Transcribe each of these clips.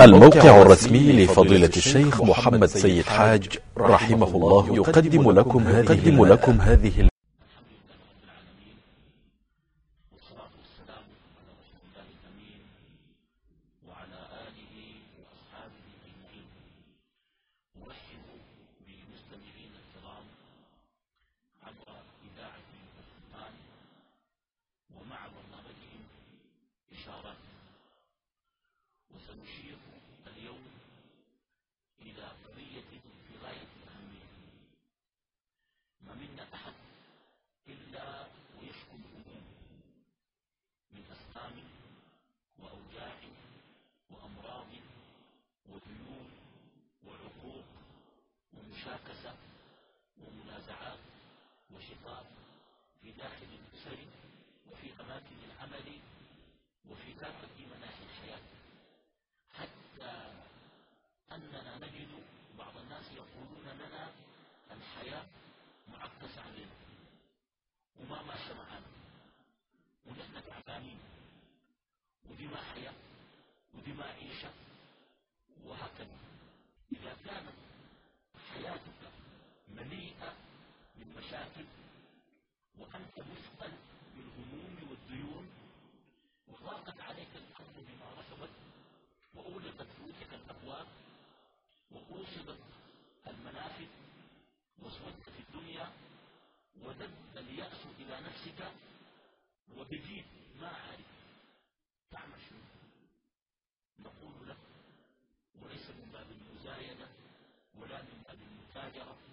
الموقع الرسمي لفضيلة الشيخ محمد سيد حاج رحمه الله يقدم لكم هذه, لكم التنشيط اليوم إلى قضية في غاية الأهمية ما منا أحد إلا ويشكو الهموم من أسقام وأوجاع وأمراض وديون وعقوق ومشاكسة ومنازعات وشقاق في داخل الأسر وفي أماكن العمل وفي كافة مناحي الحياة. الثاني ودي ما حيا ودي ما فاجره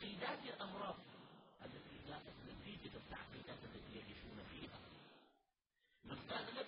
تعقيدات الأمراض. التي لا تثبت في التعقيدات التي يعيشون فيها. من قال لك